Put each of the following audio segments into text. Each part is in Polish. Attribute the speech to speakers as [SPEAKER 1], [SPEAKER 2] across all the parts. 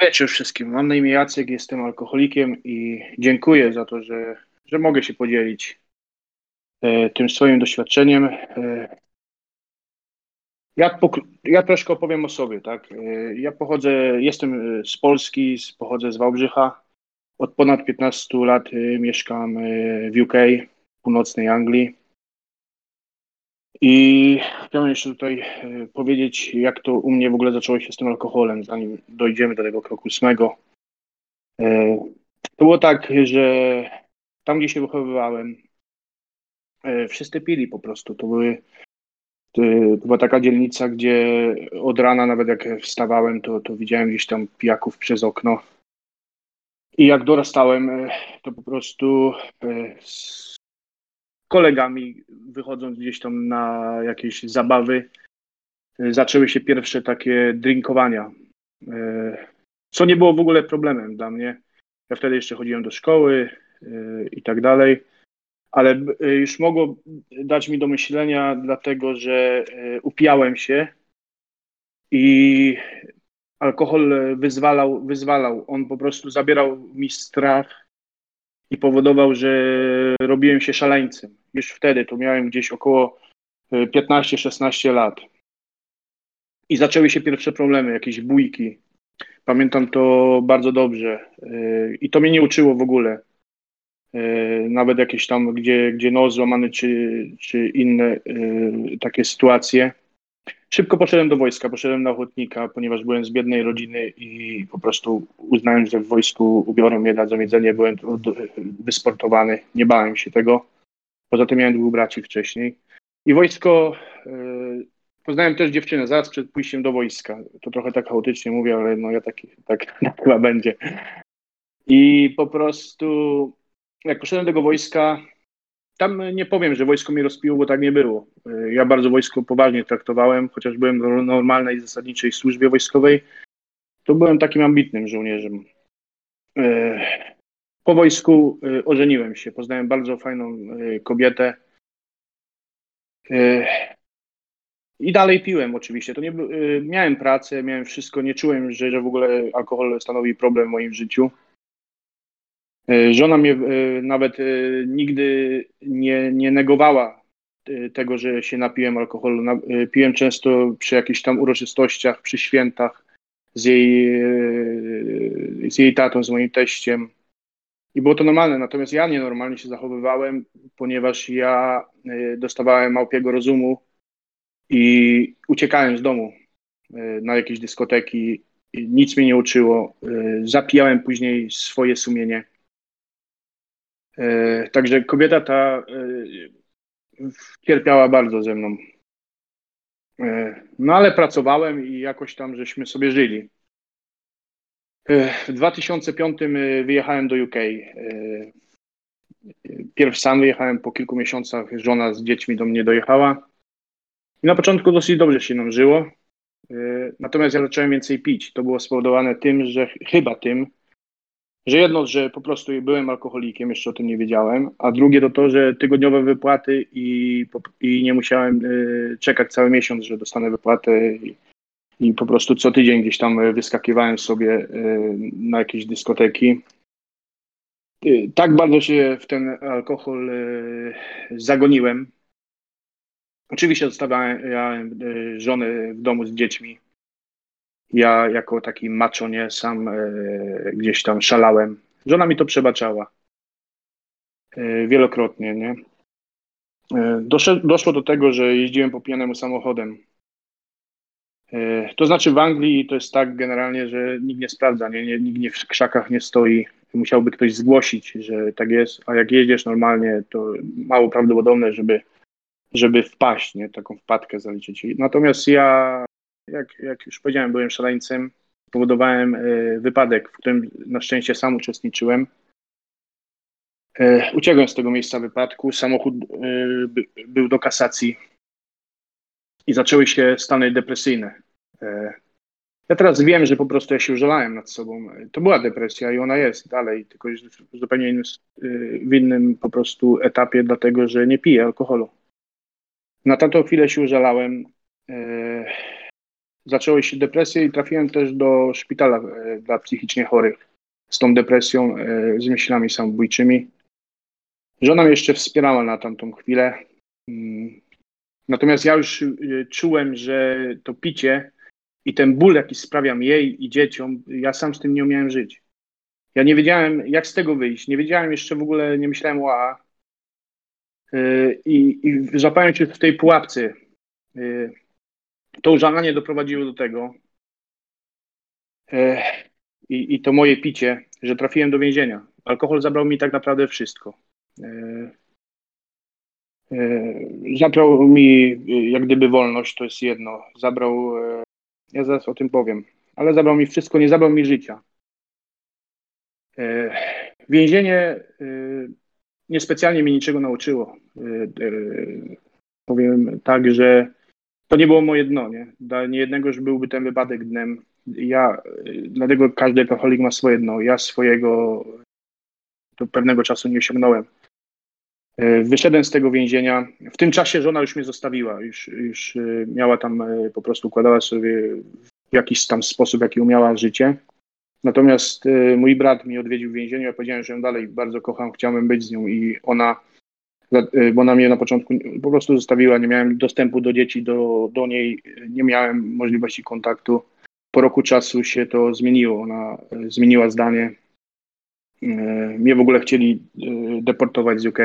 [SPEAKER 1] Wiecie wszystkim, mam na imię Jacek, jestem alkoholikiem i dziękuję za to, że, że mogę się podzielić e, tym swoim doświadczeniem. E, ja, ja troszkę opowiem o sobie, tak? E, ja pochodzę, jestem z Polski, pochodzę z Wałbrzycha. Od ponad 15 lat e, mieszkam e, w UK, w północnej Anglii. I chciałem jeszcze tutaj e, powiedzieć, jak to u mnie w ogóle zaczęło się z tym alkoholem, zanim dojdziemy do tego kroku ósmego. E, to było tak, że tam, gdzie się wychowywałem, e, wszyscy pili po prostu. To, były, to była taka dzielnica, gdzie od rana, nawet jak wstawałem, to, to widziałem gdzieś tam pijaków przez okno. I jak dorastałem, to po prostu kolegami, wychodząc gdzieś tam na jakieś zabawy, e, zaczęły się pierwsze takie drinkowania, e, co nie było w ogóle problemem dla mnie. Ja wtedy jeszcze chodziłem do szkoły e, i tak dalej, ale już mogło dać mi do myślenia, dlatego że upijałem się i alkohol wyzwalał, wyzwalał. On po prostu zabierał mi strach i powodował, że robiłem się szaleńcem. Już wtedy, to miałem gdzieś około 15-16 e, lat. I zaczęły się pierwsze problemy, jakieś bójki. Pamiętam to bardzo dobrze. E, I to mnie nie uczyło w ogóle. E, nawet jakieś tam, gdzie, gdzie nos złamany, czy, czy inne takie sytuacje Szybko poszedłem do wojska, poszedłem na ochotnika, ponieważ byłem z biednej rodziny i po prostu uznałem, że w wojsku ubiorą mnie, dadzą jedzenie, byłem wysportowany, nie bałem się tego. Poza tym miałem dwóch braci wcześniej. I wojsko, yy, poznałem też dziewczynę zaraz przed pójściem do wojska. To trochę tak chaotycznie mówię, ale no ja taki, tak, tak chyba będzie. I po prostu jak poszedłem do tego wojska, tam nie powiem, że wojsko mnie rozpiło, bo tak nie było. Ja bardzo wojsko poważnie traktowałem, chociaż byłem w normalnej, zasadniczej służbie wojskowej, to byłem takim ambitnym żołnierzem. Po wojsku e, ożeniłem się, poznałem bardzo fajną kobietę. I dalej piłem oczywiście. To nie, miałem pracę, miałem wszystko, nie czułem, że, że w ogóle alkohol stanowi problem w moim życiu. E, żona mnie e, nawet e, nigdy nie, nie negowała tego, że się napiłem alkoholu. Piłem często przy jakichś tam uroczystościach, przy świętach z jej, z jej tatą, z moim teściem. I było to normalne, natomiast ja nienormalnie się zachowywałem, ponieważ ja dostawałem małpiego rozumu i uciekałem z domu na jakieś dyskoteki. Nic mnie nie uczyło. Zapijałem później swoje sumienie. E, także kobieta ta e, cierpiała bardzo ze mną. E, no ale pracowałem i jakoś tam żeśmy sobie żyli. W 2005 wyjechałem do UK. Pierw sam wyjechałem, po kilku miesiącach żona z dziećmi do mnie dojechała. I na początku dosyć dobrze się nam żyło. Natomiast ja zacząłem więcej pić. To było spowodowane tym, że chyba tym, że jedno, że po prostu byłem alkoholikiem, jeszcze o tym nie wiedziałem, a drugie to to, że tygodniowe wypłaty i, i nie musiałem y, czekać cały miesiąc, że dostanę wypłatę i, i po prostu co tydzień gdzieś tam wyskakiwałem sobie y, na jakieś dyskoteki. Y, tak bardzo się w ten alkohol zagoniłem. Oczywiście zostawiałem żonę w domu z dziećmi, ja jako taki macho nie sam e, gdzieś tam szalałem. Żona mi to przebaczała. E, wielokrotnie, nie? E, doszło do tego, że jeździłem po pijanemu samochodem. To znaczy w Anglii to jest tak generalnie, że nikt nie sprawdza, nie, nie, nikt nie w krzakach nie stoi. Musiałby ktoś zgłosić, że tak jest, a jak jeździesz normalnie, to mało prawdopodobne, żeby, żeby wpaść, nie, taką wpadkę zaliczyć. Natomiast ja jak, jak już powiedziałem, byłem szaleńcem. Spowodowałem e, wypadek, w którym na szczęście sam uczestniczyłem. E, uciekłem z tego miejsca wypadku. Samochód e, był do kasacji i zaczęły się stany depresyjne. Ja teraz wiem, że po prostu ja się użalałem nad sobą. To była depresja i ona jest dalej, tylko w zupełnie innym, w innym po prostu etapie, dlatego że nie piję alkoholu. Na tamtą chwilę się użalałem zaczęły się depresje i trafiłem też do szpitala e, dla psychicznie chorych z tą depresją, e, z myślami samobójczymi. Żona mnie jeszcze wspierała na tamtą chwilę. Mm. Natomiast ja już czułem, że to picie i ten ból, jaki sprawiam jej i dzieciom, ja sam z tym nie umiałem żyć. Ja nie wiedziałem, jak z tego wyjść. Nie wiedziałem jeszcze w ogóle, nie myślałem o AA. I, i złapałem się w tej pułapce to użalanie doprowadziło do tego e, i, i to moje picie, że trafiłem do więzienia. Alkohol zabrał mi tak naprawdę wszystko. E, e, zabrał mi jak gdyby wolność, to jest jedno. Zabrał, ja zaraz o tym powiem, ale zabrał mi wszystko, nie zabrał mi życia. Więzienie niespecjalnie mi niczego nauczyło. Powiem tak, że to nie było moje dno, nie? Dla niejednego już byłby ten wypadek dnem. Ja, dlatego każdy alkoholik ma swoje dno. Ja swojego do pewnego czasu nie osiągnąłem. E, wyszedłem z tego więzienia. W tym czasie żona już mnie zostawiła. Już, już e, miała tam, po prostu układała sobie w jakiś tam sposób, jaki umiała życie. Natomiast mój brat mnie odwiedził w więzieniu. Ja powiedziałem, że ją dalej bardzo kocham, chciałem być z nią i ona Y, bo ona mnie na początku po prostu zostawiła, nie miałem dostępu do dzieci, do, do niej, nie miałem możliwości kontaktu. Po roku czasu się to zmieniło, ona y, zmieniła zdanie. Y, mnie w ogóle chcieli deportować z UK,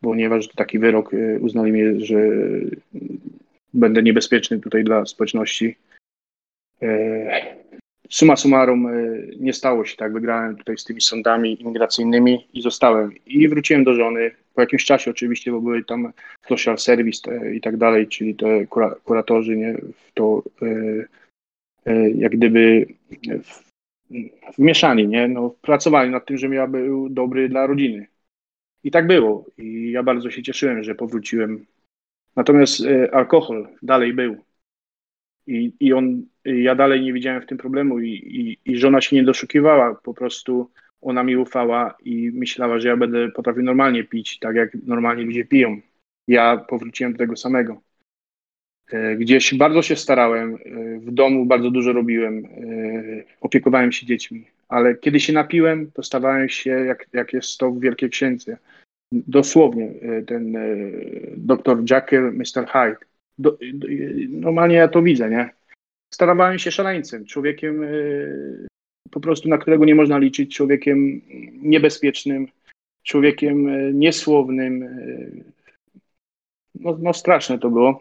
[SPEAKER 1] ponieważ taki wyrok uznali mnie, że będę niebezpieczny tutaj dla społeczności. Suma summarum nie stało się tak. Wygrałem tutaj z tymi sądami imigracyjnymi i zostałem. I wróciłem do żony po jakimś czasie oczywiście, bo były tam social service i tak dalej, czyli te kura, kuratorzy, nie, to e, e, jak gdyby w, wmieszani, nie, no, pracowali nad tym, żebym ja był dobry dla rodziny. I tak było. I ja bardzo się cieszyłem, że powróciłem. Natomiast e, alkohol dalej był. I, i on, ja dalej nie widziałem w tym problemu i, i, i żona się nie doszukiwała. Po prostu ona mi ufała i myślała, że ja będę potrafił normalnie pić, tak jak normalnie ludzie piją. Ja powróciłem do tego samego. E, gdzieś bardzo się starałem, e, w domu bardzo dużo robiłem, e, opiekowałem się dziećmi, ale kiedy się napiłem, to stawałem się jak, jak jest to w Wielkiej Księdze. Dosłownie ten dr Jekyll, Mr. Hyde. Do, normalnie ja to widzę, nie? Starałem się szaleńcem, człowiekiem po prostu na którego nie można liczyć, człowiekiem niebezpiecznym, człowiekiem e, niesłownym. E, no, no straszne to było.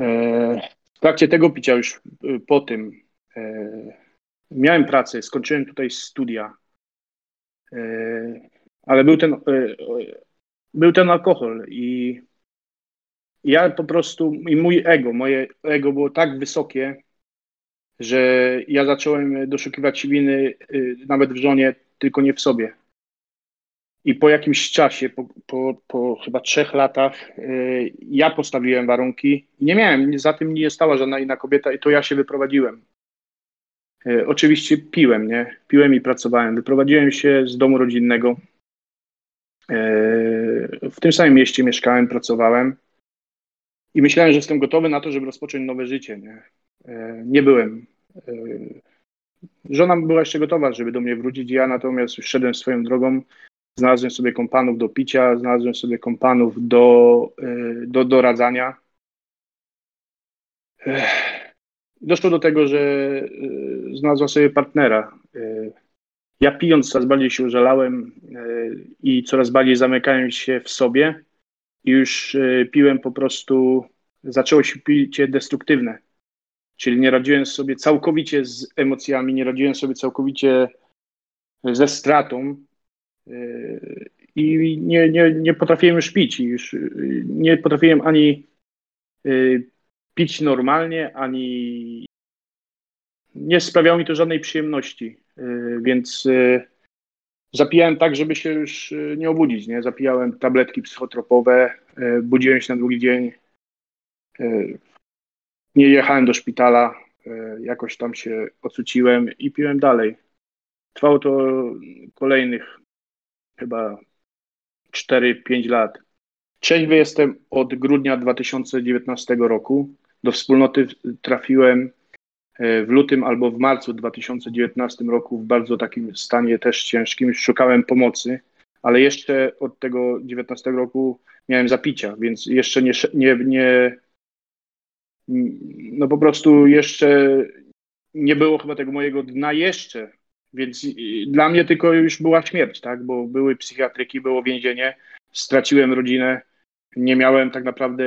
[SPEAKER 1] E, w trakcie tego picia już po tym miałem pracę, skończyłem tutaj studia, ale był ten, był ten alkohol i ja po prostu, i mój ego, moje ego było tak wysokie, że ja zacząłem doszukiwać winy y, nawet w żonie, tylko nie w sobie. I po jakimś czasie, po, po, po chyba trzech latach, y, ja postawiłem warunki. Nie miałem, za tym nie stała żadna inna kobieta, i to ja się wyprowadziłem. Y, oczywiście piłem, nie? Piłem i pracowałem. Wyprowadziłem się z domu rodzinnego. W tym samym mieście mieszkałem, pracowałem i myślałem, że jestem gotowy na to, żeby rozpocząć nowe życie. Nie, nie byłem. E, żona była jeszcze gotowa, żeby do mnie wrócić. Ja natomiast już szedłem swoją drogą. Znalazłem sobie kompanów do picia, znalazłem sobie kompanów do, e, do doradzania. E, doszło do tego, że znalazła sobie partnera. Ja pijąc coraz bardziej się użalałem i coraz bardziej zamykałem się w sobie już piłem po prostu, zaczęło się picie destruktywne Czyli nie radziłem sobie całkowicie z emocjami, nie radziłem sobie całkowicie ze stratą yy, i nie, nie, nie potrafiłem już pić. Już yy, nie potrafiłem ani pić normalnie, ani nie sprawiało mi to żadnej przyjemności. Więc zapijałem tak, żeby się już nie obudzić. Nie? Zapijałem tabletki psychotropowe, budziłem się na drugi dzień nie jechałem do szpitala, jakoś tam się ocuciłem i piłem dalej. Trwało to kolejnych chyba 4-5 lat. Trzeźwy jestem od grudnia 2019 roku. do wspólnoty trafiłem w lutym albo w marcu 2019 roku w bardzo takim stanie też ciężkim. Szukałem pomocy, ale jeszcze od tego 19 roku miałem zapicia, więc jeszcze nie, nie, nie no po prostu jeszcze nie było chyba tego mojego dna jeszcze, więc dla mnie tylko już była śmierć, tak, bo były psychiatryki, było więzienie, straciłem rodzinę, nie miałem tak naprawdę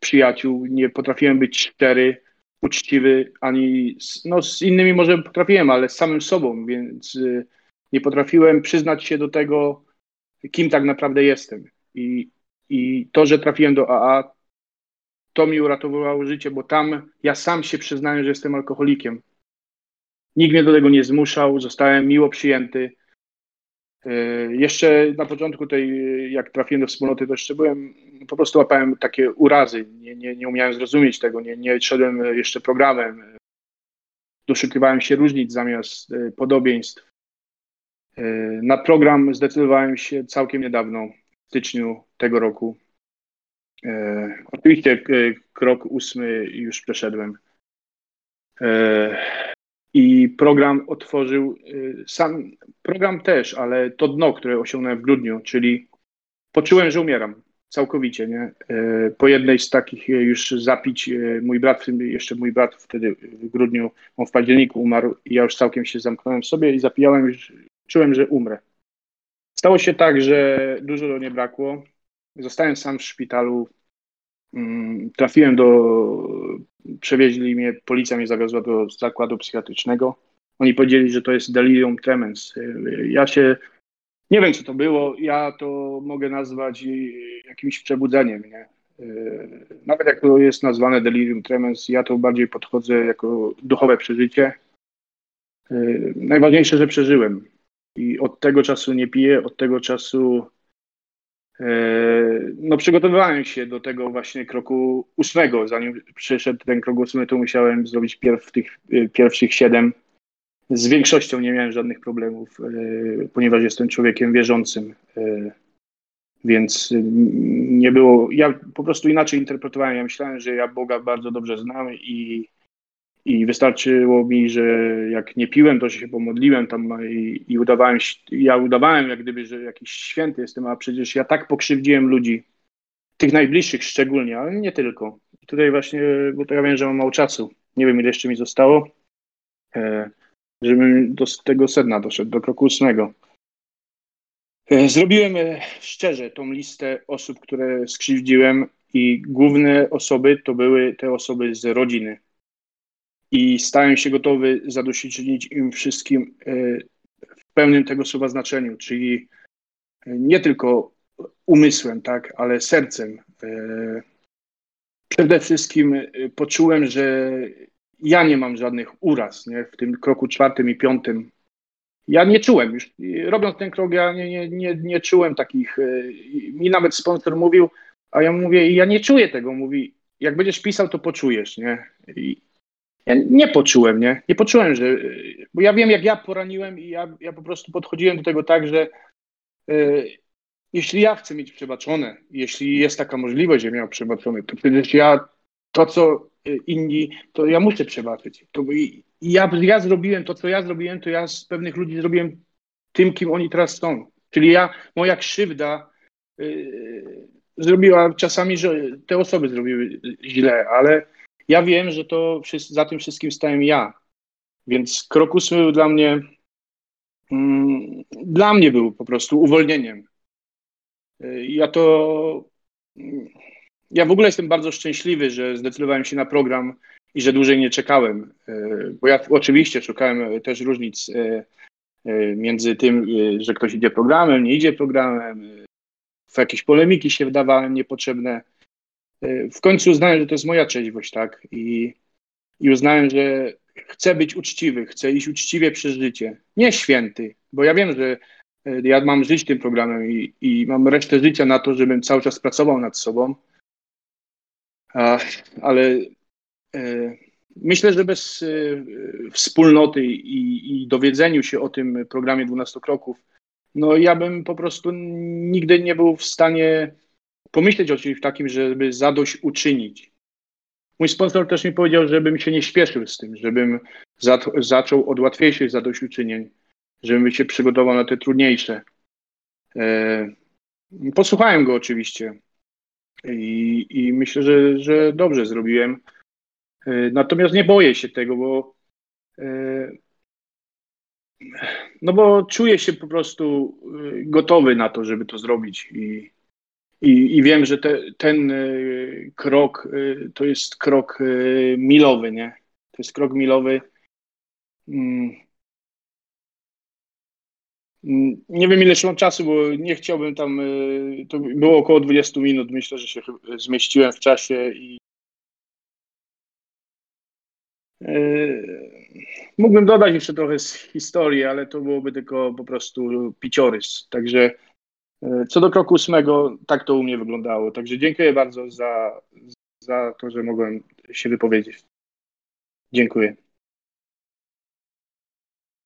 [SPEAKER 1] przyjaciół, nie potrafiłem być szczery, uczciwy, ani no z innymi może potrafiłem, ale z samym sobą, więc y, nie potrafiłem przyznać się do tego, kim tak naprawdę jestem. I, i to, że trafiłem do AA, to mi uratowało życie, bo tam ja sam się przyznałem, że jestem alkoholikiem. Nikt mnie do tego nie zmuszał, zostałem miło przyjęty. Y, jeszcze na początku tej, jak trafiłem do wspólnoty, to jeszcze byłem, po prostu łapałem takie urazy, nie, nie, nie umiałem zrozumieć tego, nie, nie szedłem jeszcze programem, doszukiwałem się różnic zamiast y, podobieństw. Y, na program zdecydowałem się całkiem niedawno, w styczniu tego roku. Oczywiście krok ósmy już przeszedłem. I program otworzył y, sam, program też, ale to dno, które osiągnąłem w grudniu, czyli poczułem, że umieram całkowicie, nie? Y, po jednej z takich już zapić, y, mój brat, jeszcze mój brat wtedy w grudniu, on w październiku umarł i ja już całkiem się zamknąłem w sobie i zapijałem, już czułem, że umrę. Stało się tak, że dużo nie brakło. Zostałem sam w szpitalu. Mm, trafiłem do przewieźli mnie, policja mnie zawiozła do zakładu psychiatrycznego. Oni powiedzieli, że to jest delirium tremens. Ja się, nie wiem co to było, ja to mogę nazwać jakimś przebudzeniem, nie? Nawet jak to jest nazwane delirium tremens, ja to bardziej podchodzę jako duchowe przeżycie. Najważniejsze, że przeżyłem. I od tego czasu nie piję, od tego czasu no, przygotowywałem się do tego właśnie kroku ósmego. Zanim przyszedł ten krok ósmy, to musiałem zrobić pierw tych e, pierwszych siedem. Z większością nie miałem żadnych problemów, e, ponieważ jestem człowiekiem wierzącym. Więc nie było. Ja po prostu inaczej interpretowałem. Ja myślałem, że ja Boga bardzo dobrze znam i i wystarczyło mi, że jak nie piłem, to się pomodliłem tam i, i udawałem, ja udawałem jak gdyby, że jakiś święty jestem, a przecież ja tak pokrzywdziłem ludzi, tych najbliższych szczególnie, ale nie tylko. Tutaj właśnie, bo to ja wiem, że mam mało czasu, nie wiem ile jeszcze mi zostało, e, żebym do tego sedna doszedł, do kroku ósmego. E, zrobiłem e, szczerze tą listę osób, które skrzywdziłem i główne osoby to były te osoby z rodziny i stałem się gotowy zadośćuczynić im wszystkim e, w pełnym tego słowa znaczeniu, czyli nie tylko umysłem, tak, ale sercem. E, przede wszystkim e, poczułem, że ja nie mam żadnych uraz nie, w tym kroku czwartym i piątym. Ja nie czułem już, robiąc ten krok, ja nie, nie, nie, nie czułem takich. Mi nawet sponsor mówił, a ja mówię, ja nie czuję tego. Mówi, jak będziesz pisał, to poczujesz, nie? I, ja nie poczułem, nie? Nie poczułem, że. Bo ja wiem, jak ja poraniłem i ja, ja po prostu podchodziłem do tego tak, że y, jeśli ja chcę mieć przebaczone, jeśli jest taka możliwość, że miał przebaczone, to przecież ja to, co y, inni, to ja muszę przebaczyć. To, i, ja, ja zrobiłem to, co ja zrobiłem, to ja z pewnych ludzi zrobiłem tym, kim oni teraz są. Czyli ja, moja krzywda y, zrobiła czasami, że te osoby zrobiły źle, ale ja wiem, że to za tym wszystkim stałem ja. Więc krok ósmy był dla mnie, mm, dla mnie był po prostu uwolnieniem. Y, ja to, mm, ja w ogóle jestem bardzo szczęśliwy, że zdecydowałem się na program i że dłużej nie czekałem, y, bo ja oczywiście szukałem też różnic y, między tym, że ktoś idzie programem, nie idzie programem, w jakieś polemiki się wdawałem niepotrzebne w końcu uznałem, że to jest moja trzeźwość, tak? I, i uznałem, że chcę być uczciwy, chcę iść uczciwie przez życie. Nie święty, bo ja wiem, że e, ja mam żyć tym programem i, i mam resztę życia na to, żebym cały czas pracował nad sobą. A, ale e, myślę, że bez e, wspólnoty i, i dowiedzeniu się o tym programie 12 kroków, no ja bym po prostu nigdy nie był w stanie pomyśleć o czymś takim, żeby zadość uczynić. mój sponsor też mi powiedział, żebym się nie śpieszył z tym, żebym zaczął od łatwiejszych zadośćuczynień, żebym się przygotował na te trudniejsze. E, posłuchałem go oczywiście i, i myślę, że, że dobrze zrobiłem. E, natomiast nie boję się tego, bo e, no bo czuję się po prostu gotowy na to, żeby to zrobić i, i, i wiem, że te, ten krok to jest krok milowy, nie? To jest krok milowy. Mm, Mm, nie wiem, ile mam czasu, bo nie chciałbym tam. Y, to było około 20 minut. Myślę, że się zmieściłem w czasie i. Y, mógłbym dodać jeszcze trochę z historii, ale to byłoby tylko po prostu piciorys. Także y, co do kroku ósmego, tak to u mnie wyglądało. Także dziękuję bardzo za, za to, że mogłem się wypowiedzieć. Dziękuję.